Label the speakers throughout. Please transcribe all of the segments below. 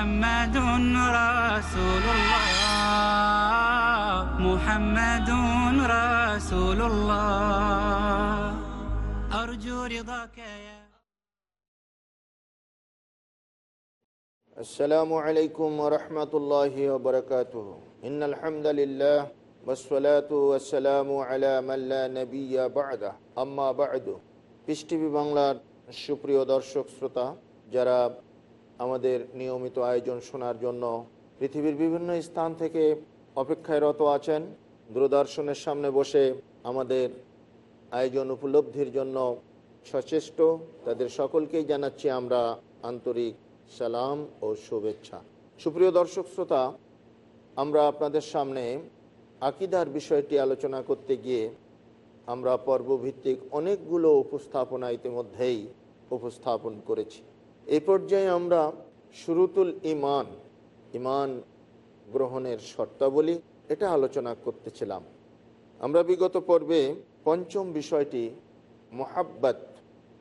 Speaker 1: محمد رسول الله محمد رسول الله أرجو رضاك يا
Speaker 2: السلام عليكم ورحمة الله وبركاته إن الحمد لله والصلاة والسلام على من لا نبي بعده أما بعد piece TV বাংলার সুপ্রিয় দর্শক শ্রোতা যারা আমাদের নিয়মিত আয়োজন শোনার জন্য পৃথিবীর বিভিন্ন স্থান থেকে অপেক্ষায় রত আছেন। দূরদর্শনের সামনে বসে আমাদের আয়োজন উপলব্ধির জন্য সচেষ্ট। তাদের সকলকেই জানাচ্ছি আমরা আন্তরিক সালাম ও শুভেচ্ছা। সুপ্রিয় দর্শক শ্রোতা, আমরা আপনাদের সামনে আকিদার বিষয়টি আলোচনা করতে গিয়ে আমরা পর্বভিত্তিক অনেকগুলো উপস্থাপনা ইতিমধ্যেই উপস্থাপন করেছি। এই পর্যায়ে আমরা শুরুতুল ইমান ইমান গ্রহণের শর্তাবলী এটা আলোচনা করতেছিলাম। আমরা বিগত পর্বে পঞ্চম বিষয়টি মোহাব্বত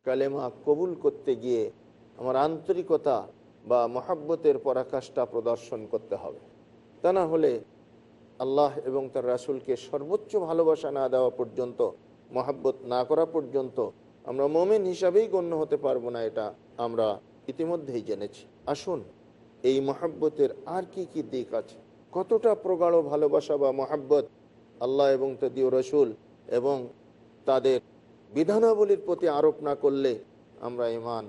Speaker 2: কালেমা কবুল করতে গিয়ে আমার আন্তরিকতা বা মহাব্বতের পরাকাষ্ঠা প্রদর্শন করতে হবে। তা না হলে আল্লাহ এবং তার রাসুলকে সর্বোচ্চ ভালোবাসা না দেওয়া পর্যন্ত, মহাব্বত না করা পর্যন্ত আমরা মোমেন হিসাবেই গণ্য হতে পারব না এটা আমরা ইতিমধ্যেই জেনেছি। আসুন, এই মহাব্বতের আর কি কি দিক আছে? কতটা প্রগাঢ় ভালোবাসা বা মহাব্বত আল্লাহ এবং তদীয় রসুল এবং তাদের বিধানাবলীর প্রতি আরোপ না করলে আমরা ইমান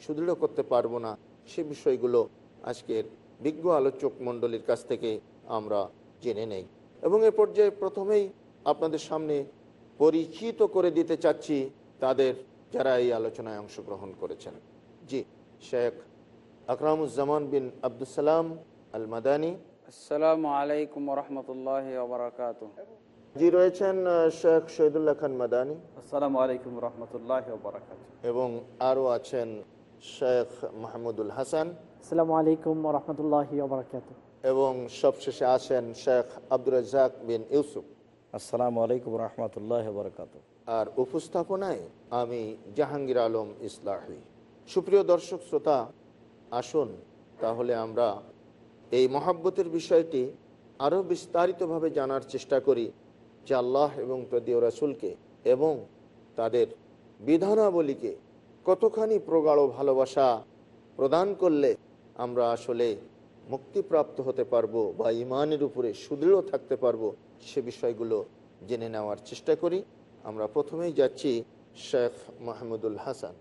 Speaker 2: সুদৃঢ় করতে পারব না? সে বিষয়গুলো আজকের বিজ্ঞ আলোচক মণ্ডলীর কাছ থেকে আমরা জেনে নেই। এবং এ পর্যায়ে প্রথমেই আপনাদের সামনে পরিচিত করে দিতে চাচ্ছি তাদের যারা এই আলোচনায় অংশগ্রহণ করেছেন। জি। শেখ আকরামুজ্জামান বিন আবদুসালাম আল মাদানী
Speaker 3: আসসালামু আলাইকুম রহমতুল্লাহ ওবরাকাত
Speaker 2: জি রয়েছেন শেখ শহীদুল্লাহ খান মাদানী।
Speaker 3: আসসালামু আলাইকুম রহমতুল্লাহ ওবরাকাত
Speaker 2: এবং আরও আছেন শেখ মাহমুদুল হাসান
Speaker 4: আসসালামু আলাইকুম রহমতুল্লাহ ওবরাকাত
Speaker 2: এবং সবশেষে আছেন শেখ আব্দুর রাজ্জাক বিন ইউসুফ
Speaker 5: আসসালামু আলাইকুম রহমতুল্লাহ বরকাত
Speaker 2: আর উপস্থাপনায় আমি জাহাঙ্গীর আলম ইসলাহি। সুপ্রিয় দর্শক শ্রোতা, আসুন তাহলে আমরা এই মহাব্বতের বিষয়টি আরও বিস্তারিতভাবে জানার চেষ্টা করি যে আল্লাহ এবং তদীয় রাসুলকে এবং তাদের বিধানাবলীকে কতখানি প্রগাঢ় ভালোবাসা প্রদান করলে আমরা আসলে মুক্তিপ্রাপ্ত হতে পারব বা ইমানের উপরে সুদৃঢ় থাকতে পারব সে বিষয়গুলো জেনে নেওয়ার চেষ্টা করি। আমরা প্রথমেই যাচ্ছি শেখ মাহমুদুল হাসান।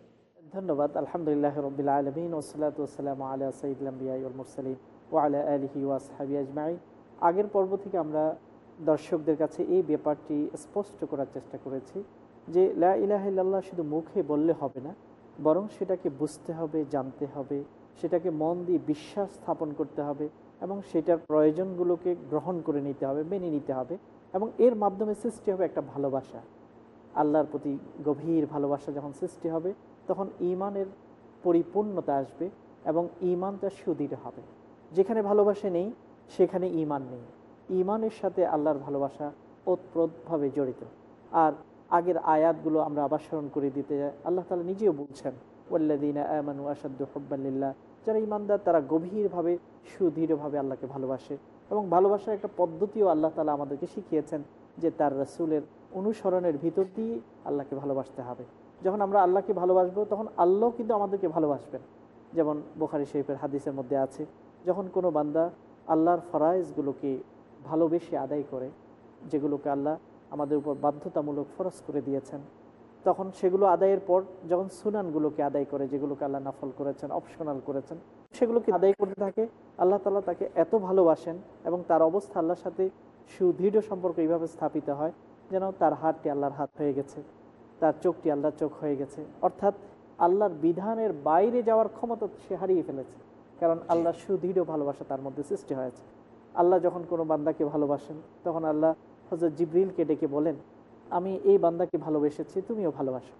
Speaker 4: ধন্যবাদ, আলহামদুলিল্লাহ রবিল আলমিন ওসলাত ওসালাম আলা সঈদুল্লাহমুরসালিম ও আলা আলহি ওয়াসহাবি আজমাই আগের পর্ব থেকে আমরা দর্শকদের কাছে এই ব্যাপারটি স্পষ্ট করার চেষ্টা করেছি যে লা ইলাহ ইল্লাল্লাহ শুধু মুখে বললে হবে না, বরং সেটাকে বুঝতে হবে, জানতে হবে, সেটাকে মন দিয়ে বিশ্বাস স্থাপন করতে হবে এবং সেটার প্রয়োজনগুলোকে গ্রহণ করে নিতে হবে, মেনে নিতে হবে এবং এর মাধ্যমে সৃষ্টি হবে একটা ভালোবাসা। আল্লাহর প্রতি গভীর ভালোবাসা যখন সৃষ্টি হবে তখন ইমানের পরিপূর্ণতা আসবে এবং ইমানটা সুদৃঢ় হবে। যেখানে ভালোবাসা নেই, সেখানে ইমান নেই। ইমানের সাথে আল্লাহর ভালোবাসা ওতপ্রোতভাবে জড়িত। আর আগের আয়াতগুলো আমরা আবার স্মরণ করে দিতে যাই। আল্লাহ তালা নিজেও বলছেন ওল্লাদিন আমানু আসাদ্দ হব্বাল্লিল্লাহ যারা ইমানদার তারা গভীরভাবে, সুদৃঢ়ভাবে আল্লাহকে ভালোবাসে এবং ভালোবাসার একটা পদ্ধতিও আল্লাহ তালা আমাদেরকে শিখিয়েছেন যে তার রসুলের অনুসরণের ভিতর দিয়ে আল্লাহকে ভালোবাসতে হবে। যখন আমরা আল্লাহকে ভালোবাসবো, তখন আল্লাহ কিন্তু আমাদেরকে ভালোবাসবেন। যেমন বোখারি শরীফের হাদিসের মধ্যে আছে, যখন কোনো বান্দা আল্লাহর ফরাইজগুলোকে ভালোবেসে আদায় করে, যেগুলোকে আল্লাহ আমাদের উপর বাধ্যতামূলক ফরজ করে দিয়েছেন, তখন সেগুলো আদায়ের পর যখন সুনানগুলোকে আদায় করে, যেগুলোকে আল্লাহ নাফল করেছেন অপশনাল করেছেন, সেগুলোকে আদায় করতে থাকে, আল্লাহ তালা তাকে এত ভালোবাসেন এবং তার অবস্থা আল্লাহর সাথে সুদৃঢ় সম্পর্ক এইভাবে স্থাপিত হয় যেন তার হাতটি আল্লাহর হাত হয়ে গেছে। তার চোখটি আল্লাহর চোখ হয়ে গেছে। অর্থাৎ আল্লাহর বিধানের বাইরে যাওয়ার ক্ষমতা সে হারিয়ে ফেলেছে। কারণ আল্লাহ সুদৃঢ় ভালোবাসা তার মধ্যে সৃষ্টি হয়েছে। আল্লাহ যখন কোনো বান্দাকে ভালোবাসেন তখন আল্লাহ হজরত জিব্রিলকে ডেকে বলেন আমি এই বান্দাকে ভালোবেসেছি তুমিও ভালোবাসো।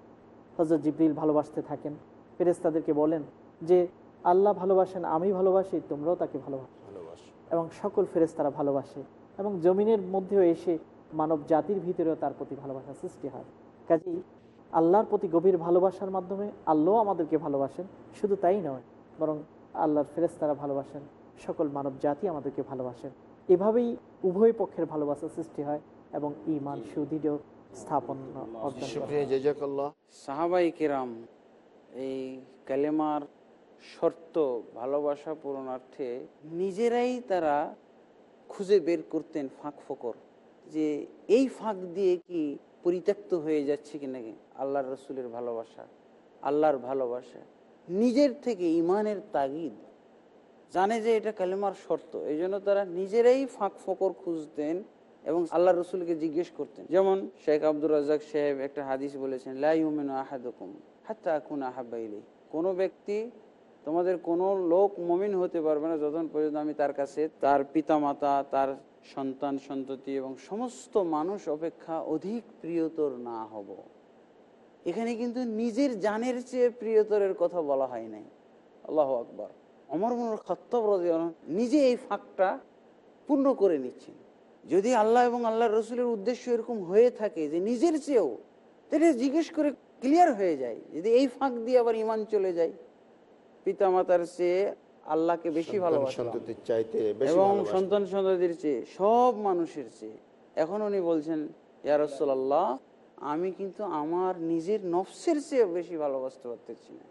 Speaker 4: হজরত জিব্রিল ভালোবাসতে থাকেন। ফেরেস্তাদেরকে বলেন যে আল্লাহ ভালোবাসেন আমি ভালোবাসি তোমরাও তাকে ভালোবাসো। এবং সকল ফেরেস্তারা ভালোবাসে এবং জমিনের মধ্যেও এসে মানব জাতির ভিতরেও তার প্রতি ভালোবাসা সৃষ্টি হয়। কাজেই আল্লাহর প্রতি গভীর ভালোবাসার মাধ্যমে আল্লাহ আমাদেরকে ভালোবাসেন। শুধু তাই নয় বরং আল্লাহর ফেরেস্তারা ভালোবাসেন সকল মানব জাতি আমাদেরকে ভালোবাসেন। এভাবেই উভয় পক্ষের ভালোবাসা সৃষ্টি হয় এবং ইমান সুদৃঢ় স্থাপন
Speaker 3: সাহাবাই কিরাম এই কালেমার শর্ত ভালোবাসা পূরণার্থে নিজেরাই তারা খুঁজে বের করতেন ফাঁক ফোকর। যে এই ফাঁক দিয়ে কি পরিত্যক্ত হয়ে যাচ্ছে কি? নাকি আল্লাহর রসুলের ভালোবাসা, আল্লাহর ভালোবাসা। নিজের থেকে ইমানের তাগিদ। জানে যে এটা কালেমার শর্ত। এই জন্য তারা নিজেরাই ফাঁক ফকর খুঁজতেন এবং আল্লাহ রসুলকে জিজ্ঞেস করতেন। যেমন শেখ আব্দুর রাজাক সাহেব একটা হাদিস বলেছেন লাইমেন আহাদুকুম হাত্তা আকুন আহাবাইলি কোনো ব্যক্তি, তোমাদের কোনো লোক মমিন হতে পারবে না, যতক্ষণ পর্যন্ত আমি তার কাছে, তার পিতামাতা, তার সন্তান, সন্ততি এবং সমস্ত মানুষ অপেক্ষা অধিক প্রিয়তর না হব। এখানে কিন্তু নিজের জানের চেয়ে প্রিয়তরের কথা বলা হয় নাই। আল্লাহ আকবর। অমর মনোর খত্তব নিজে এই ফাঁকটা পূর্ণ করে নিচ্ছেন। যদি আল্লাহ এবং আল্লাহ রসুলের উদ্দেশ্য এরকম হয়ে থাকে যে নিজের চেয়েও, তাহলে জিজ্ঞেস করে ক্লিয়ার হয়ে যায় যদি এই ফাঁক দিয়ে আবার ইমান চলে যায়? পিতামাতার চেয়ে আল্লাহকে বেশি ভালোবাসা।
Speaker 2: সন্ততির চাইতে বেশি
Speaker 3: এবং সন্তান সন্ততির চেয়ে সব মানুষের চেয়ে। এখন উনি বলছেন ইয়ারসোল্লাহ আমি কিন্তু আমার নিজের নফসের চেয়ে বেশি ভালোবাসতে পারতেছি না।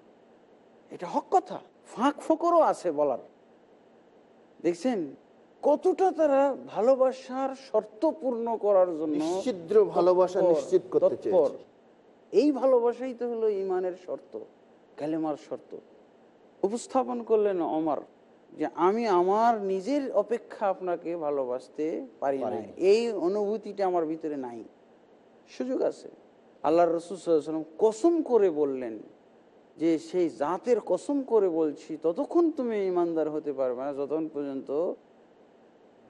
Speaker 3: এটা হক কথা। ফাঁক ফোকরও আছে বলার। দেখছেন কতটা তারা ভালোবাসার শর্ত পূর্ণ করার জন্য
Speaker 2: নিশ্চিদ্র ভালোবাসা নিশ্চিত করতে
Speaker 3: এই ভালোবাসাই তো হলো ইমানের শর্ত কালেমার শর্ত। উপস্থাপন করলেন অমর যে আমি আমার নিজের অপেক্ষা আপনাকে ভালোবাসতে পারি না। এই অনুভূতিটা আমার ভিতরে নাই। সুযোগ আছে। আল্লাহ রসুলাম কসম করে বললেন যে সেই জাতের কসম করে বলছি ততক্ষণ তুমি ইমানদার হতে পারবে না যতক্ষণ পর্যন্ত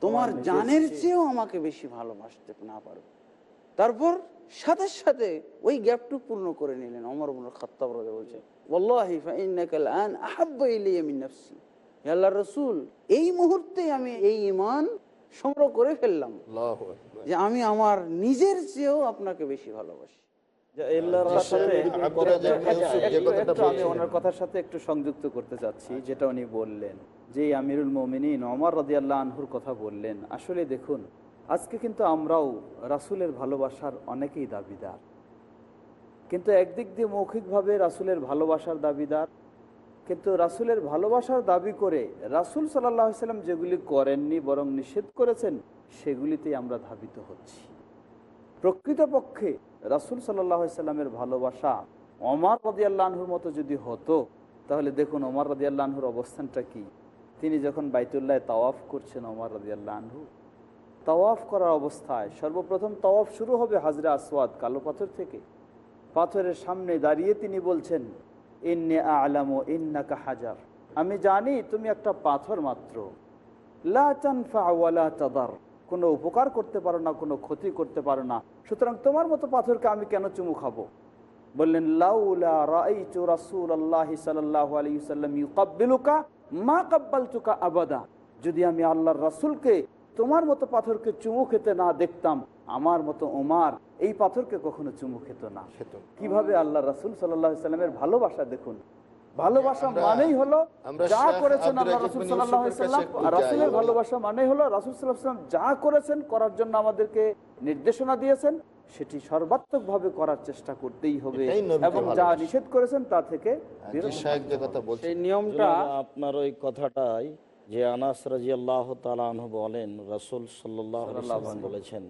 Speaker 3: তোমার জানের চেয়েও আমাকে বেশি ভালোবাসতে না পারবে তারপর সাথে সাথে ওই গ্যাপটু পূর্ণ করে নিলেন। অমর খত্তাব বলছে আন আহাব্বা মিন নাফসি রাসূল এই মুহূর্তে আমি এই ঈমান সংগ্রহ করে ফেললাম।
Speaker 2: আল্লাহু আকবার।
Speaker 3: যে আমি আমার নিজের চেয়েও আপনাকে বেশি ভালোবাসি।
Speaker 6: আমি ওনার কথার সাথে একটু সংযুক্ত করতে চাচ্ছি যেটা উনি বললেন। যে আমিরুল মমিনিন অমর রাদিয়াল্লাহ আনহুর কথা বললেন। আসলে দেখুন আজকে কিন্তু আমরাও রাসূলের ভালোবাসার অনেকেই দাবিদার। কিন্তু একদিক দিয়ে মৌখিকভাবে রাসূলের ভালোবাসার দাবিদার, কিন্তু রাসূলের ভালোবাসার দাবি করে রাসূল সাল্লাহ সাল্লাম যেগুলি করেননি বরং নিষেধ করেছেন, সেগুলিতেই আমরা ধাবিত হচ্ছি। প্রকৃতপক্ষে রাসুল সাল্লাহ সাল্লামের ভালোবাসা অমর রদিয়াল্লাহুর মতো যদি হতো, তাহলে দেখুন অমর রদিয়াল্লাহুর অবস্থানটা কি? তিনি যখন বাইতুল্লাহ তাওয়াফ করছেন অমর রদিয়াল্লাহু তাওয়াফ করার অবস্থায় সর্বপ্রথম তাওয়াফ শুরু হবে হাজরা আসওয়াদ, কালো পাথর থেকে। পাথরের সামনে দাঁড়িয়ে তিনি বলছেন, ইন্নে আলামো ইন্নাকা হাজার। আমি জানি তুমি একটা পাথর মাত্র। লা তানফা ওয়ালা তাদার। কোনো উপকার করতে পারো না, কোনো ক্ষতি করতে পারো না। সুতরাং তোমার মতো পাথরকে আমি কেন চুমু খাব? বললেন মা কাব্বালতুকা আবাদা। যদি আমি আল্লাহর রাসূলকে তোমার মতো পাথরকে চুমু খেতে না দেখতাম, আমার মতো ওমার এই পাথরকে কখনো চুমু খেত না।
Speaker 2: খেত।
Speaker 6: কীভাবে আল্লাহ রাসূল সাল্লাল্লাহু আলাইহি সাল্লামের ভালোবাসা দেখুন? ভালোবাসা মানেই হলো যা করেছেন আল্লাহ রাসূল সাল্লাম। রাসূলের ভালোবাসা মানে হলো রাসূল সাল্লাল্লাহু যা করেছেন করার জন্য আমাদেরকে নির্দেশনা দিয়েছেন সেটি সর্বাত্মকভাবে করার চেষ্টা করতেই হবে এবং যা নিষেধ করেছেন তা থেকে
Speaker 2: বলছেন
Speaker 3: সেই নিয়মটা
Speaker 5: আপনার ওই কথাটাই যে আনাস রাজি আল্লাহ বলেন রসুল সাল্লাহ বলেছেন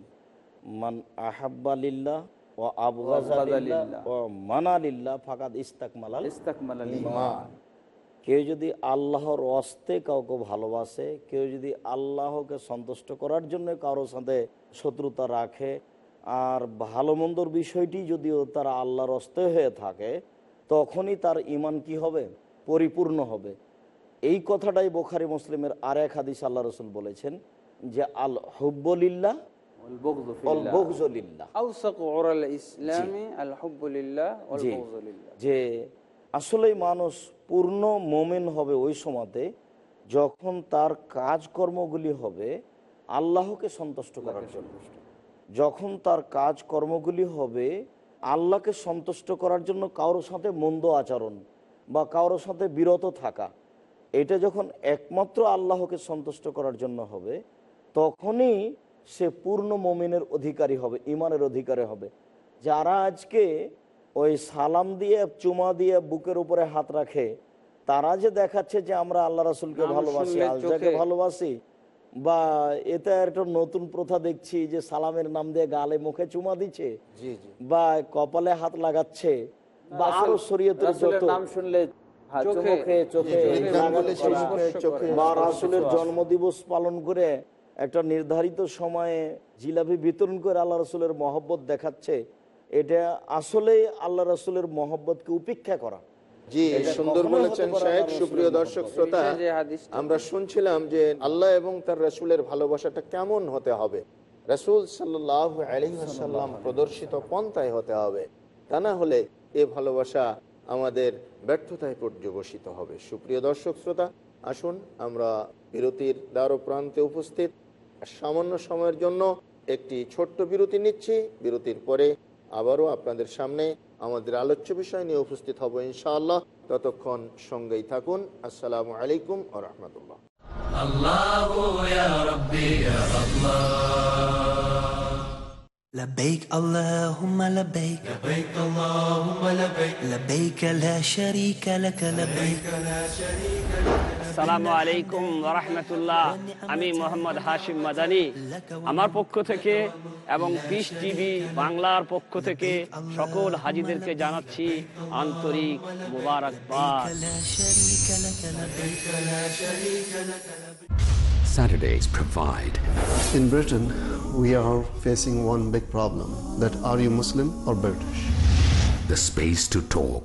Speaker 5: মান আহাব্বালিল্লাহ ও আবগাজালিল্লাহ ও মানালিল্লাহ ফাকাদ ইস্তাকমালাল
Speaker 6: ইস্তাকমালাল
Speaker 5: ঈমান। কেউ যদি আল্লাহর অস্তে কাউকে ভালোবাসে কেউ যদি আল্লাহকে সন্তুষ্ট করার জন্য কারোর সাথে শত্রুতা রাখে আর ভালো মন্দর বিষয়টি যদিও তারা আল্লাহর অস্তে হয়ে থাকে তখনই তার ইমান কি হবে? পরিপূর্ণ হবে। এই কথাটাই বোখারি মুসলিমের আর এক হাদিস আল্লাহ রসুল বলেছেন যে আল হব্বলিল্লাহ যে আসলেই মানুষ পূর্ণ মোমেন হবে ওই সময়তে যখন তার কাজকর্মগুলি হবে আল্লাহকে সন্তুষ্ট করার জন্য। যখন তার কাজকর্মগুলি হবে আল্লাহকে সন্তুষ্ট করার জন্য কারোর সাথে মন্দ আচরণ বা কারোর সাথে বিরত থাকা এটা যখন একমাত্র আল্লাহকে সন্তুষ্ট করার জন্য হবে তখনই সে পূর্ণ মমিনের অধিকারী হবে ইমানের অধিকারী হবে। যারা আজকে ওই সালাম দিয়ে চুমা দিয়ে বুকের উপরে হাত রাখে তারা যে দেখাচ্ছে যে আমরা আল্লাহ রাসুলকে ভালোবাসি আল্লাহকে ভালোবাসি বা এটা একটা নতুন প্রথা দেখছি যে সালামের নাম দিয়ে গালে মুখে চুমা দিচ্ছে বা কপালে হাত লাগাচ্ছে বা আরও শরীয়তের যত
Speaker 6: নাম শুনলে
Speaker 5: হ্যাঁ,
Speaker 3: চোখে-
Speaker 5: চোখে বা রাসুলের জন্মদিবস পালন করে একটা নির্ধারিত সময়ে জিলাপি বিতরণ করে আল্লাহ রসুলের মহব্বত দেখাচ্ছে এটা আসলেই আল্লাহ রসুলের মহব্বতকে উপেক্ষা করা।
Speaker 2: জি সুন্দর বলেছেন সুপ্রিয় দর্শক শ্রোতা আমরা শুনছিলাম যে আল্লাহ এবং তার রসুলের ভালোবাসাটা কেমন হতে হবে? রসুল সাল্লাহ আলহিহাসাল্লাম প্রদর্শিত পন্থায় হতে হবে। তা না হলে এ ভালোবাসা আমাদের ব্যর্থতায় পর্যবসিত হবে। সুপ্রিয় দর্শক শ্রোতা আসুন আমরা বিরতির দ্বার প্রান্তে উপস্থিত। সামান্য সময়ের জন্য একটি ছোট্ট বিরতি নিচ্ছি বিরতির পরে আবারও আপনাদের সামনে আমাদের আলোচ্য বিষয় নিয়ে উপস্থিত হব ইনশাআল্লাহ ততক্ষণ সঙ্গেই থাকুন আসসালামু আলাইকুম ও রহমতুল্লাহ
Speaker 7: الله يا ربي يا الله
Speaker 8: لبيك اللهم لبيك
Speaker 7: لبيك اللهم لبيك
Speaker 8: لبيك لا شريك لك لبيك
Speaker 9: আসসালামু আলাইকুম রহমতুল্লাহ আমি মোহাম্মদ হাশিম মাদানি আমার পক্ষ থেকে এবং পিস টিভি বাংলার পক্ষ থেকে সকল হাজিদেরকে জানাচ্ছি আন্তরিক মুবারকবাদ
Speaker 10: Saturdays provide.
Speaker 11: In Britain, we are facing one big problem that are you Muslim or British?
Speaker 10: The space to talk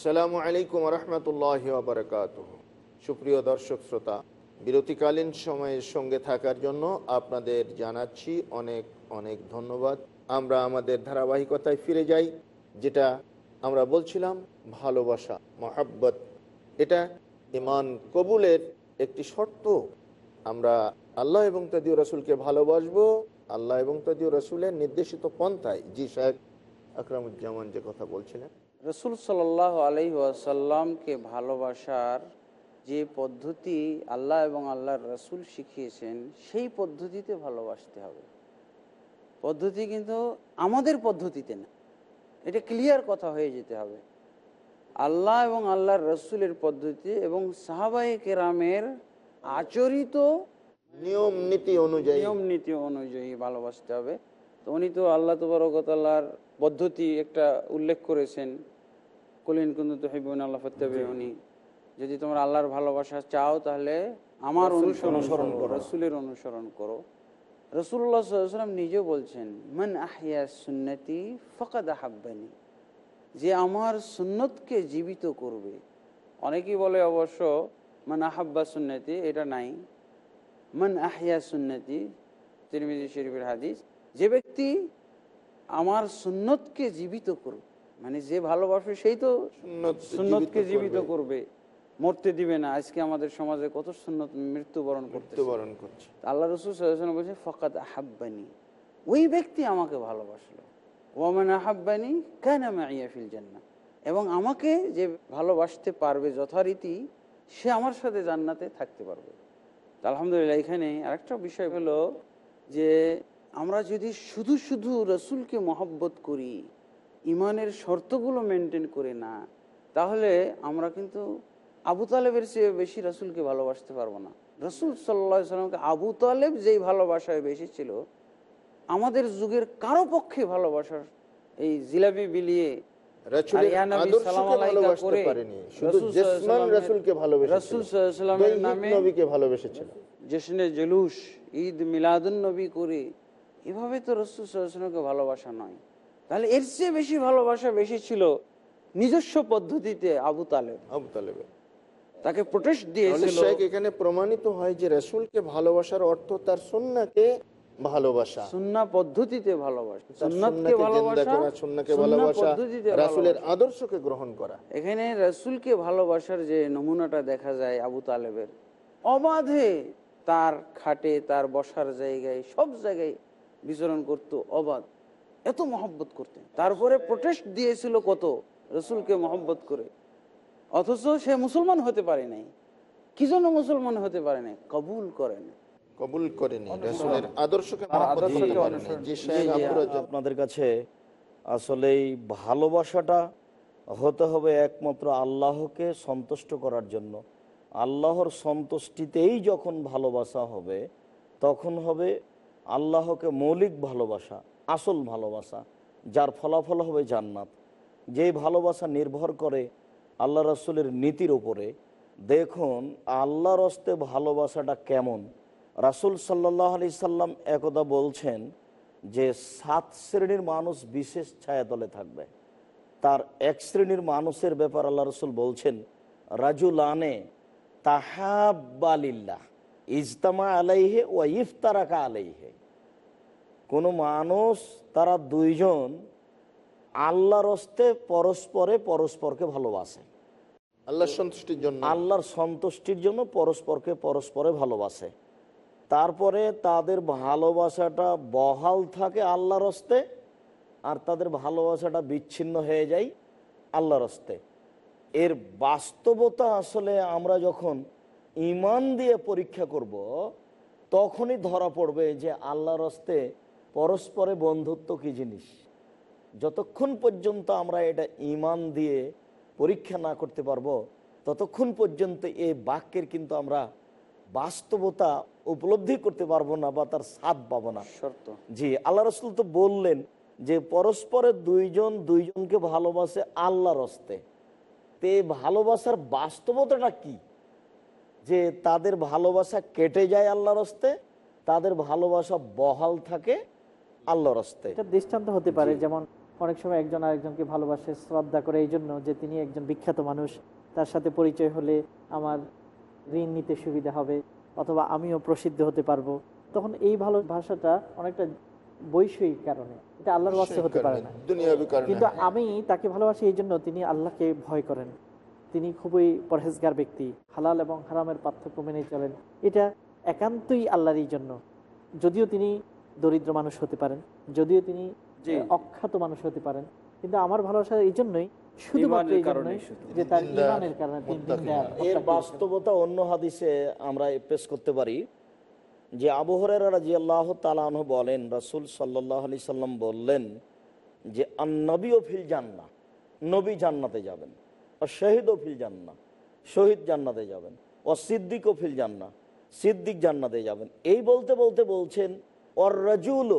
Speaker 2: আসসালামু আলাইকুম রহমতুল্লাহ বারকাত সুপ্রিয় দর্শক শ্রোতা, বিরতিকালীন সময়ের সঙ্গে থাকার জন্য আপনাদের জানাচ্ছি অনেক অনেক ধন্যবাদ। আমরা আমাদের ধারাবাহিকতায় ফিরে যাই, যেটা আমরা বলছিলাম ভালোবাসা, মহাব্বত। এটা ইমান কবুলের একটি শর্ত। আমরা আল্লাহ এবং তদিও রসুলকে ভালোবাসবো, আল্লাহ এবং তদিও রসুলের নির্দেশিত পন্থায়। জি সাহেব আকরামুজ্জামান যে কথা বলছিলেন
Speaker 3: রসুল সাল্লাহ আলহি আসাল্লামকে ভালোবাসার যে পদ্ধতি আল্লাহ এবং আল্লাহর রসুল শিখিয়েছেন সেই পদ্ধতিতে ভালোবাসতে হবে। পদ্ধতি কিন্তু আমাদের পদ্ধতিতে না। এটা ক্লিয়ার কথা হয়ে যেতে হবে। আল্লাহ এবং আল্লাহর রসুলের পদ্ধতি এবং সাহাবাই কেরামের আচরিত
Speaker 2: নিয়ম নীতি অনুযায়ী।
Speaker 3: নিয়ম নীতি অনুযায়ী ভালোবাসতে হবে। তো উনি তো আল্লাহ তবরকতাল্লার পদ্ধতি একটা উল্লেখ করেছেন। কলিন কিন্তু তো হেবিন আল্লাহ ফত্তাবে উনি যদি তোমরা আল্লাহর ভালোবাসা চাও তাহলে আমার অনুসরণ করো। রসুলের অনুসরণ করো। রসুল্লাহ সাল্লাম নিজেও বলছেন মান আহিয়া সুন্নতি ফকাদ আহাব্বানি। যে আমার সুন্নতকে জীবিত করবে। অনেকেই বলে অবশ্য মান আহাব্বা সুন্নতি এটা নাই। মান আহিয়া সুন্নতি তিরমিজি শরীফের হাদিস যে ব্যক্তি আমার সুন্নতকে জীবিত করবে। মানে যে ভালোবাসবে সেই তো সুন্নতকে জীবিত করবে। মরতে দিবে না। আজকে আমাদের সমাজে কত সুন্নত মৃত্যুবরণ করতে
Speaker 2: মৃত্যুবরণ করছে।
Speaker 3: আল্লাহ রসুল বলছে ফকাত আহাব্বানি। ওই ব্যক্তি আমাকে ভালোবাসলো। ওমান আহাব্বানি কেন ফিল জান্নাত এবং আমাকে যে ভালোবাসতে পারবে যথারীতি সে আমার সাথে জান্নাতে থাকতে পারবে। তো আলহামদুলিল্লাহ এখানে আরেকটা বিষয় হলো যে আমরা যদি শুধু শুধু রসুলকে মহব্বত করি ইমানের শর্তগুলো মেনটেন করে না তাহলে আমরা কিন্তু আবু তালেবের চেয়ে বেশি রসুলকে ভালোবাসতে পারব না। রসুল সাল্লা সাল্লামকে আবু তালেব যেই ভালোবাসায় বেশি ছিল আমাদের যুগের কারও পক্ষে ভালোবাসার এই জিলাপি বিলিয়ে জলুস ঈদ মিলাদুন নবী করে এভাবে তো রসুল সাল্লামকে ভালোবাসা নয়। তাহলে এর চেয়ে বেশি ভালোবাসা বেশি ছিল নিজস্ব পদ্ধতিতে আবু তালেব।
Speaker 2: আবু তালেবের।
Speaker 3: তাকে প্রোটেস্ট দিয়েছিল
Speaker 2: এখানে প্রমাণিত হয় যে রাসূলকে ভালোবাসার অর্থ তার সুন্নাহকে ভালোবাসা।
Speaker 3: সুন্না পদ্ধতিতে ভালোবাসা। সুন্নাতকে ভালোবাসা সুন্নাহ
Speaker 2: ভালোবাসা রাসূলের আদর্শকে গ্রহণ করা।
Speaker 3: এখানে রসুলকে ভালোবাসার যে নমুনাটা দেখা যায় আবু তালেবের অবাধে তার খাটে তার বসার জায়গায় সব জায়গায় বিচরণ করত অবাধ। এত মহব্বত করতেন। তারপরে প্রোটেস্ট দিয়েছিল কত? রসুলকে মহব্বত করে। অথচ সে মুসলমান হতে পারে নাই। কি জন্য মুসলমান হতে পারে নাই? কবুল করেন
Speaker 2: কবুল করেনি রাসূলের আদর্শকে
Speaker 5: আপনাদের কাছে আসলে এই ভালোবাসাটা হতে হবে একমাত্র আল্লাহকে সন্তুষ্ট করার জন্য। আল্লাহর সন্তুষ্টিতেই যখন ভালোবাসা হবে তখন হবে আল্লাহকে মৌলিক ভালোবাসা। আসল ভালোবাসা, যার ফলাফল হবে জান্নাত। যেই ভালোবাসা নির্ভর করে আল্লাহ রসুলের নীতির ওপরে দেখুন আল্লাহর হস্তে ভালোবাসাটা কেমন। রাসুল সাল্লাহ আলি সাল্লাম একদা বলছেন যে, সাত শ্রেণির মানুষ বিশেষ ছায়াতলে থাকবে। তার এক শ্রেণির মানুষের ব্যাপার আল্লাহ রসুল বলছেন রাজুল আনে তাহাবালিল্লাহ ইজতামা আলাইহে ও ইফতারাকা আলাইহে। কোনো মানুষ তারা দুইজন আল্লাহর হস্তে পরস্পরে পরস্পরকে ভালোবাসে।
Speaker 2: আল্লাহর সন্তুষ্টির জন্য।
Speaker 5: আল্লাহর সন্তুষ্টির জন্য পরস্পরকে পরস্পরে ভালোবাসে। তারপরে তাদের ভালোবাসাটা বহাল থাকে আল্লাহর হস্তে আর তাদের ভালোবাসাটা বিচ্ছিন্ন হয়ে যায় আল্লাহর হস্তে। এর বাস্তবতা আসলে আমরা যখন ইমান দিয়ে পরীক্ষা করব তখনই ধরা পড়বে যে আল্লাহর হস্তে পরস্পরে বন্ধুত্ব কি জিনিস? যতক্ষণ পর্যন্ত আমরা এটা ইমান দিয়ে পরীক্ষা না করতে পারব ততক্ষণ পর্যন্ত এই বাক্যের কিন্তু আমরা বাস্তবতা উপলব্ধি করতে পারব না বা তার স্বাদ পাবো না।
Speaker 3: শর্ত।
Speaker 5: জি আল্লাহ রসুল তো বললেন যে পরস্পরের দুইজন দুইজনকে ভালোবাসে আল্লাহর হস্তে। তো এই ভালোবাসার বাস্তবতাটা কি? যে তাদের ভালোবাসা কেটে যায় আল্লাহর হস্তে তাদের ভালোবাসা বহাল থাকে আল্লাহর হস্তে।
Speaker 4: এটা দৃষ্টান্ত হতে পারে যেমন অনেক সময় একজন আরেকজনকে ভালোবাসে শ্রদ্ধা করে এই জন্য যে তিনি একজন বিখ্যাত মানুষ তার সাথে পরিচয় হলে আমার ঋণ নিতে সুবিধা হবে অথবা আমিও প্রসিদ্ধ হতে পারব। তখন এই ভালো ভাষাটা অনেকটা বৈষয়িক কারণে এটা আল্লাহর বাস্তে হতে পারে না। কিন্তু আমি তাকে ভালোবাসি এই জন্য তিনি আল্লাহকে ভয় করেন। তিনি খুবই পরহেজগার ব্যক্তি হালাল এবং হারামের পার্থক্য মেনে চলেন। এটা একান্তই আল্লাহরই জন্য। যদিও তিনি দরিদ্র মানুষ হতে পারেন যদিও তিনি। অখ্যাত মানুষ হতে পারেন কিন্তু আমার ভালোবাসা এই জন্যই শুধুমাত্র
Speaker 3: ইমানের
Speaker 4: এই জন্যই
Speaker 3: কারণেই শুধু।
Speaker 4: যে তার
Speaker 2: দিনদার,
Speaker 4: ইমানের কারণে তিনি
Speaker 2: মুত্তাকি।
Speaker 4: দিনদার,
Speaker 5: এর বাস্তবতা অন্য হাদিসে আমরা পেশ করতে পারি যে আবহরের রাজি আল্লাহ তালাহ বলেন রাসুল সাল্লাহ আলি সাল্লাম বললেন যে নবী ও ফিল জান্না নবী জান্নাতে যাবেন ও শহীদ ও ফিল জান্না শহীদ জান্নাতে যাবেন ও সিদ্দিক ও ফিল জান্না সিদ্দিক জান্নাতে যাবেন এই বলতে বলতে বলছেন অর রাজুল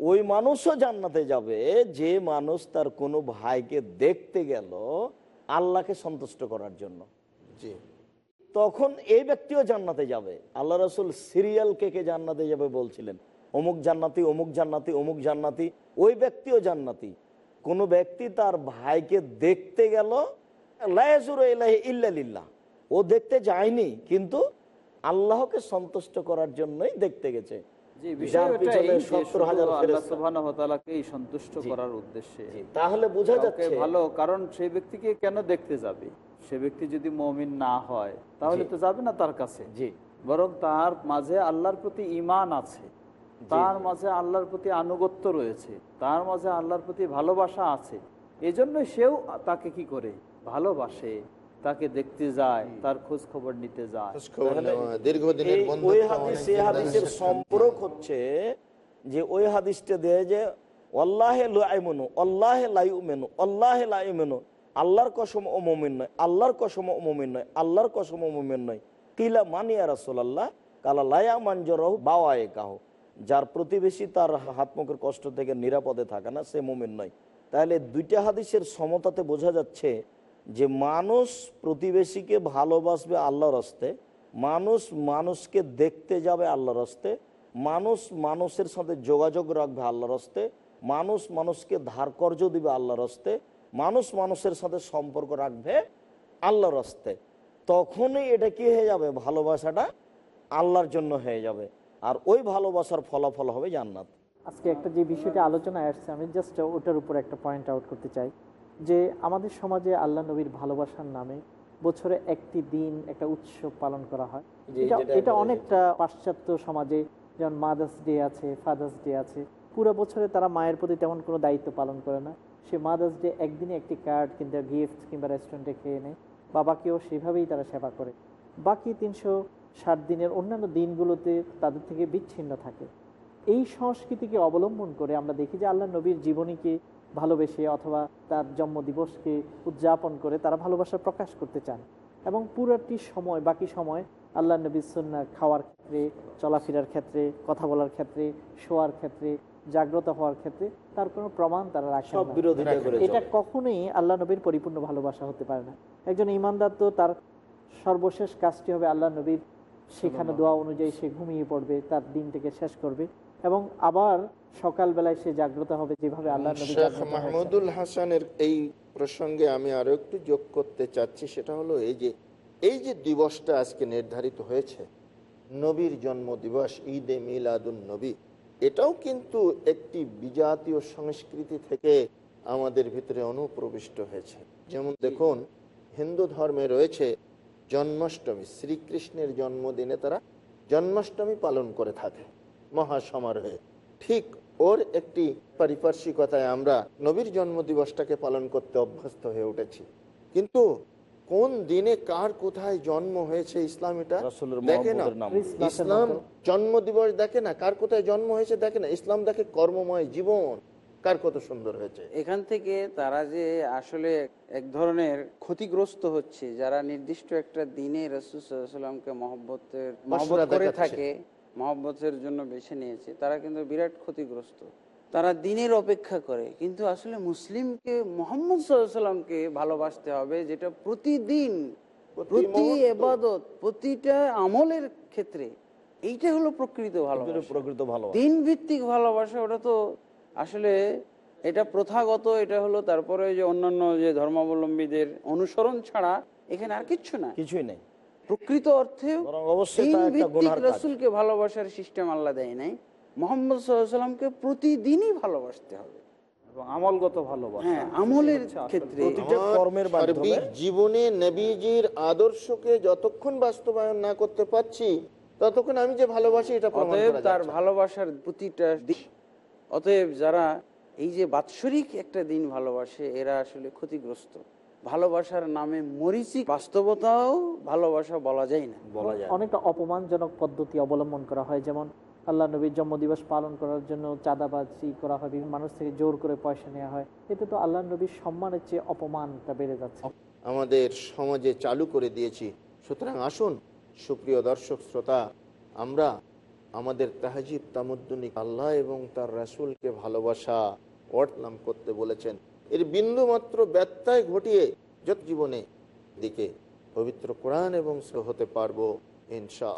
Speaker 5: ওই মানুষও জান্নাতে যাবে। যে মানুষ তার কোনো ভাইকে দেখতে গেল আল্লাহকে সন্তুষ্ট করার জন্য। তখন এই ব্যক্তিও জান্নাতে যাবে। আল্লাহ রসুল সিরিয়াল কে কে জান্নাতে যাবে বলছিলেন। অমুক জান্নাতি অমুক জান্নাতি অমুক জান্নাতি। ওই ব্যক্তিও জান্নাতি। কোন ব্যক্তি তার ভাইকে দেখতে গেল লায়াজুর ইল্লা ও দেখতে যায়নি কিন্তু আল্লাহকে সন্তুষ্ট করার জন্যই দেখতে গেছে।
Speaker 6: জি
Speaker 5: যার
Speaker 6: বিষয় এটাই
Speaker 5: পিছনে
Speaker 6: যে
Speaker 5: 70,000
Speaker 6: শুধু আল্লাহ
Speaker 5: ফেরেশতা।
Speaker 6: সুবহানাহু ওয়া তাআলাকেই সন্তুষ্ট করার উদ্দেশ্যে।
Speaker 5: তাহলে বোঝা যাচ্ছে
Speaker 6: ভালো কারণ সেই ব্যক্তিকে কেন দেখতে যাবে? সে ব্যক্তি যদি মমিন না হয় তাহলে তো যাবে না তার কাছে।
Speaker 5: জি।
Speaker 6: বরং তার মাঝে আল্লাহর প্রতি ইমান আছে। তার মাঝে আল্লাহর প্রতি আনুগত্য রয়েছে। তার মাঝে আল্লাহর প্রতি ভালোবাসা আছে। এজন্য সেও তাকে কি করে? ভালোবাসে তাকে দেখতে যায় তার খোঁজ খবর নিতে যায়।
Speaker 5: ওই হাদিস এই হাদিসের সম্পর্ক হচ্ছে যে ওই হাদিসটা দেয় যে অল্লাহে লাইমেনু অল্লাহে লাইমেনু অল্লাহে লাইমেনু আল্লাহর কসম ও মমিন নয় আল্লাহর কসম ও মমিন নয় আল্লাহর কসম ও মমিন নয়। কিলা মানিয়া কালা লায়া মানজরহু বাওয়ায়ে কাহু। যার প্রতিবেশী তার হাত মুখের কষ্ট থেকে নিরাপদে থাকে না সে মুমিন নয়। তাহলে দুইটা হাদিসের সমতাতে বোঝা যাচ্ছে যে মানুষ প্রতিবেশীকে ভালোবাসবে আল্লাহর হস্তে, মানুষ মানুষকে দেখতে যাবে আল্লাহর হস্তে, মানুষ মানুষের সাথে যোগাযোগ রাখবে আল্লাহর হস্তে, মানুষ মানুষকে ধারকর্য দিবে আল্লাহর হস্তে, মানুষ মানুষের সাথে সম্পর্ক রাখবে আল্লাহর হস্তে। তখনই এটা কি হয়ে যাবে? ভালোবাসাটা আল্লাহর জন্য হয়ে যাবে। আর ওই ভালোবাসার ফলাফল হবে জান্নাত।
Speaker 4: আজকে একটা যে বিষয়টা আলোচনা আসছে, আমি জাস্ট ওটার উপর একটা পয়েন্ট আউট করতে চাই। যে আমাদের সমাজে আল্লাহ নবীর ভালোবাসার নামে বছরে একটি দিন একটা উৎসব পালন করা হয়। এটা এটা অনেকটা পাশ্চাত্য সমাজে যেমন মাদার্স ডে আছে ফাদার্স ডে আছে পুরো বছরে তারা মায়ের প্রতি তেমন কোনো দায়িত্ব পালন করে না। সে মাদার্স ডে একদিনে একটি কার্ড কিংবা গিফট কিংবা রেস্টুরেন্টে খেয়ে নেয়। বাবাকেও সেভাবেই তারা সেবা করে। বাকি তিনশো ষাট দিনের অন্যান্য দিনগুলোতে তাদের থেকে বিচ্ছিন্ন থাকে। এই সংস্কৃতিকে অবলম্বন করে আমরা দেখি যে আল্লাহ নবীর জীবনীকে ভালোবেসে অথবা তার জন্মদিবসকে উদযাপন করে তারা ভালোবাসা প্রকাশ করতে চান। এবং পুরোটি সময় বাকি সময় আল্লাহ নবীর সন্না খাওয়ার ক্ষেত্রে চলাফেরার ক্ষেত্রে কথা বলার ক্ষেত্রে শোয়ার ক্ষেত্রে জাগ্রত হওয়ার ক্ষেত্রে তার কোনো প্রমাণ তারা রাখেন
Speaker 5: সব
Speaker 4: না। এটা কখনোই আল্লাহ নবীর পরিপূর্ণ ভালোবাসা হতে পারে না। একজন ইমানদার তো তার সর্বশেষ কাজটি হবে আল্লাহ নবীর সেখানে দোয়া অনুযায়ী সে ঘুমিয়ে পড়বে তার দিনটাকে শেষ করবে এবং আবার সকালবেলায় সে জাগ্রত হবে যেভাবে আল্লাহ।
Speaker 2: মাহমুদুল হাসানের এই প্রসঙ্গে আমি আরও একটু যোগ করতে চাচ্ছি সেটা হলো এই যে এই যে দিবসটা আজকে নির্ধারিত হয়েছে নবীর জন্ম দিবস ঈদে মিলাদুন নবী এটাও কিন্তু একটি বিজাতীয় সংস্কৃতি থেকে আমাদের ভিতরে অনুপ্রবিষ্ট হয়েছে। যেমন দেখুন হিন্দু ধর্মে রয়েছে জন্মাষ্টমী শ্রীকৃষ্ণের জন্মদিনে তারা জন্মাষ্টমী পালন করে থাকে মহাসমারোহে। ঠিক ওর একটি পারিপার্শ্বিকতায় আমরা নবীর জন্মদিবসটাকে পালন করতে অভ্যস্ত হয়ে উঠেছি। কিন্তু কোন দিনে কার কোথায় জন্ম হয়েছে ইসলাম এটা দেখে না ইসলাম জন্ম দিবস দেখে না কার কোথায় জন্ম হয়েছে দেখে না। ইসলাম দেখে কর্মময় জীবন। কার কত সুন্দর হয়েছে?
Speaker 3: এখান থেকে তারা যে আসলে এক ধরনের ক্ষতিগ্রস্ত হচ্ছে যারা নির্দিষ্ট একটা দিনে রসুলামকে মহব্বতের মহব্বত করে থাকে মহব্বতের জন্য বেছে নিয়েছে তারা কিন্তু বিরাট ক্ষতিগ্রস্ত। তারা দিনের অপেক্ষা করে কিন্তু আসলে মুসলিমকে মোহাম্মদ সাল্লামকে ভালোবাসতে হবে যেটা প্রতিদিন প্রতি এবাদত প্রতিটা আমলের ক্ষেত্রে এইটা হলো প্রকৃত ভালোবাসা।
Speaker 5: প্রকৃত ভালো
Speaker 3: দিন ভিত্তিক ভালোবাসা ওটা তো আসলে এটা প্রথাগত এটা হলো তারপরে যে অন্যান্য যে ধর্মাবলম্বীদের অনুসরণ ছাড়া এখানে আর কিচ্ছু না
Speaker 5: কিছুই নেই।
Speaker 3: প্রকৃত অর্থে। রসুলকে ভালোবাসার সিস্টেম আল্লাহ দেয় নাই। মোহাম্মদ সাল্লামকে প্রতিদিনই ভালোবাসতে হবে।
Speaker 6: আমলগত ভালোবাসা।
Speaker 3: হ্যাঁ আমলের ক্ষেত্রে।
Speaker 2: আমার জীবনে নবীজির আদর্শকে যতক্ষণ বাস্তবায়ন না করতে পারছি ততক্ষণ আমি যে ভালোবাসি এটা প্রমাণ
Speaker 3: তার ভালোবাসার প্রতিটা দিক অতএব যারা এই যে বাৎসরিক একটা দিন ভালোবাসে এরা আসলে ক্ষতিগ্রস্ত। ভালোবাসার নামে মরিচি বাস্তবতাও ভালোবাসা বলা যায় না।
Speaker 5: বলা যায়
Speaker 4: অনেকটা অপমানজনক পদ্ধতি অবলম্বন করা হয় যেমন আল্লাহ নবীর জন্মদিবস পালন করার জন্য চাঁদাবাজি করা হয় বিভিন্ন মানুষ থেকে জোর করে পয়সা নেওয়া হয়। এতে তো আল্লাহ নবীর সম্মানের চেয়ে অপমানটা বেড়ে যাচ্ছে।
Speaker 2: আমাদের সমাজে চালু করে দিয়েছি। সুতরাং আসুন সুপ্রিয় দর্শক শ্রোতা আমরা আমাদের তাহাজিব তামুদ্দুনিক আল্লাহ এবং তার রাসুলকে ভালোবাসা অর্থনাম করতে বলেছেন। এর বিন্দু মাত্র ব্যত্যয় ঘটিয়ে যত জীবনে দিকে পবিত্র কোরআন এবং হতে পারব ইনশা